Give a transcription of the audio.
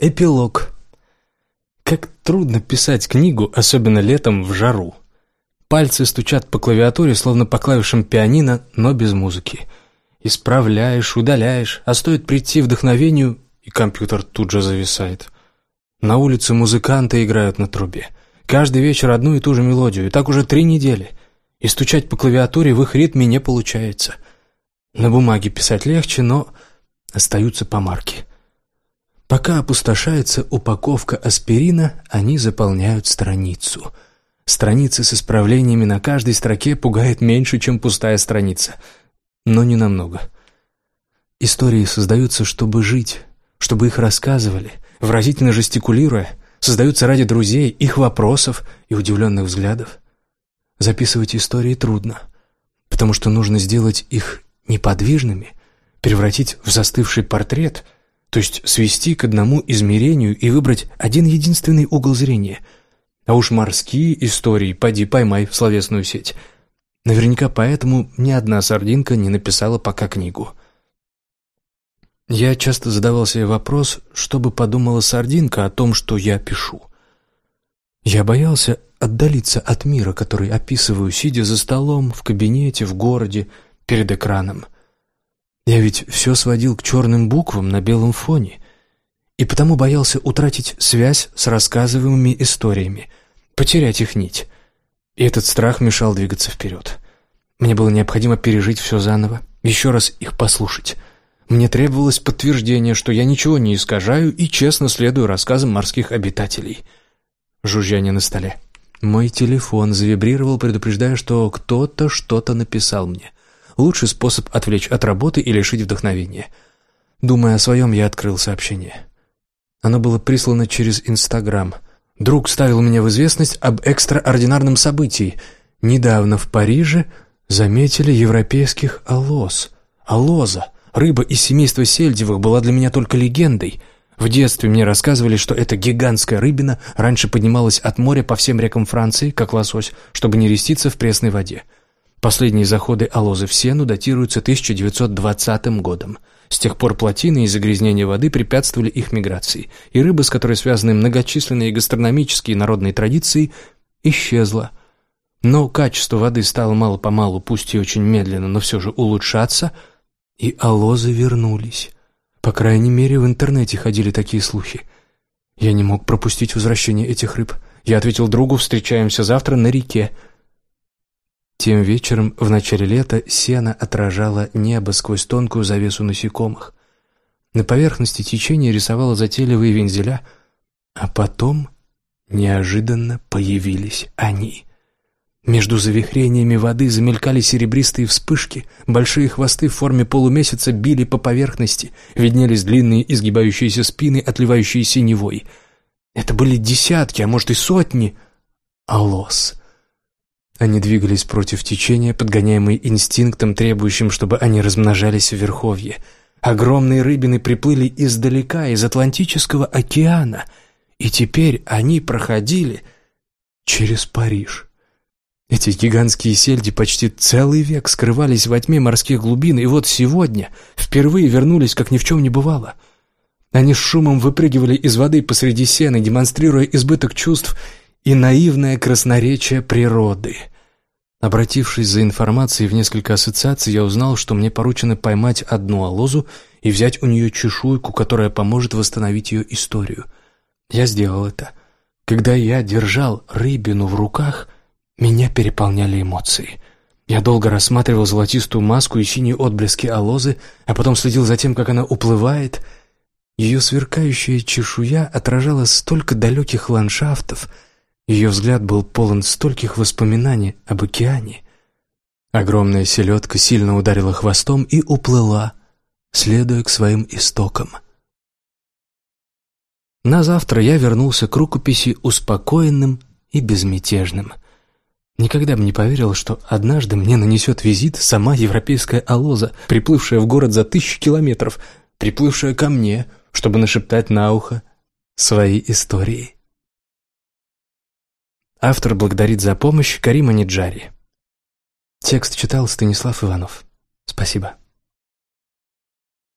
Эпилог. Как трудно писать книгу, особенно летом в жару. Пальцы стучат по клавиатуре, словно по клавишам пианино, но без музыки. Исправляешь, удаляешь, а стоит прийти вдохновению, и компьютер тут же зависает. На улице музыканты играют на трубе. Каждый вечер одну и ту же мелодию, и так уже три недели. И стучать по клавиатуре в их ритме не получается. На бумаге писать легче, но остаются помарки. Пока опустошается упаковка аспирина, они заполняют страницу. Страницы с исправлениями на каждой строке пугает меньше, чем пустая страница. Но не намного. Истории создаются, чтобы жить, чтобы их рассказывали, выразительно жестикулируя, создаются ради друзей, их вопросов и удивленных взглядов. Записывать истории трудно, потому что нужно сделать их неподвижными, превратить в застывший портрет – то есть свести к одному измерению и выбрать один единственный угол зрения. А уж морские истории поди поймай в словесную сеть. Наверняка поэтому ни одна сардинка не написала пока книгу. Я часто задавал себе вопрос, что бы подумала сардинка о том, что я пишу. Я боялся отдалиться от мира, который описываю, сидя за столом, в кабинете, в городе, перед экраном. Я ведь все сводил к черным буквам на белом фоне, и потому боялся утратить связь с рассказываемыми историями, потерять их нить. И этот страх мешал двигаться вперед. Мне было необходимо пережить все заново, еще раз их послушать. Мне требовалось подтверждение, что я ничего не искажаю и честно следую рассказам морских обитателей. Жужжание на столе. Мой телефон завибрировал, предупреждая, что кто-то что-то написал мне — лучший способ отвлечь от работы и лишить вдохновения. Думая о своем, я открыл сообщение. Оно было прислано через Инстаграм. Друг ставил меня в известность об экстраординарном событии. Недавно в Париже заметили европейских алоз. Алоза, рыба из семейства сельдевых, была для меня только легендой. В детстве мне рассказывали, что эта гигантская рыбина раньше поднималась от моря по всем рекам Франции, как лосось, чтобы не реститься в пресной воде. Последние заходы алозы в Сену датируются 1920 годом. С тех пор плотины и загрязнение воды препятствовали их миграции, и рыба, с которой связаны многочисленные гастрономические и народные традиции, исчезла. Но качество воды стало мало-помалу, пусть и очень медленно, но все же улучшаться, и алозы вернулись. По крайней мере, в интернете ходили такие слухи. Я не мог пропустить возвращение этих рыб. Я ответил другу, встречаемся завтра на реке. Тем вечером, в начале лета, сено отражало небо сквозь тонкую завесу насекомых. На поверхности течения рисовало затейливые вензеля, а потом неожиданно появились они. Между завихрениями воды замелькали серебристые вспышки, большие хвосты в форме полумесяца били по поверхности, виднелись длинные изгибающиеся спины, отливающие синевой. Это были десятки, а может и сотни алос — они двигались против течения, подгоняемые инстинктом, требующим, чтобы они размножались в верховье. Огромные рыбины приплыли издалека, из Атлантического океана, и теперь они проходили через Париж. Эти гигантские сельди почти целый век скрывались во тьме морских глубин, и вот сегодня впервые вернулись, как ни в чем не бывало. Они с шумом выпрыгивали из воды посреди сены, демонстрируя избыток чувств и наивное красноречие природы. Обратившись за информацией в несколько ассоциаций, я узнал, что мне поручено поймать одну алозу и взять у нее чешуйку, которая поможет восстановить ее историю. Я сделал это. Когда я держал рыбину в руках, меня переполняли эмоции. Я долго рассматривал золотистую маску и синие отблески алозы, а потом следил за тем, как она уплывает. Ее сверкающая чешуя отражала столько далеких ландшафтов — ее взгляд был полон стольких воспоминаний об океане. Огромная селедка сильно ударила хвостом и уплыла, следуя к своим истокам. На завтра я вернулся к рукописи успокоенным и безмятежным. Никогда бы не поверил, что однажды мне нанесет визит сама европейская алоза, приплывшая в город за тысячи километров, приплывшая ко мне, чтобы нашептать на ухо свои истории. Автор благодарит за помощь Карима Ниджари. Текст читал Станислав Иванов. Спасибо.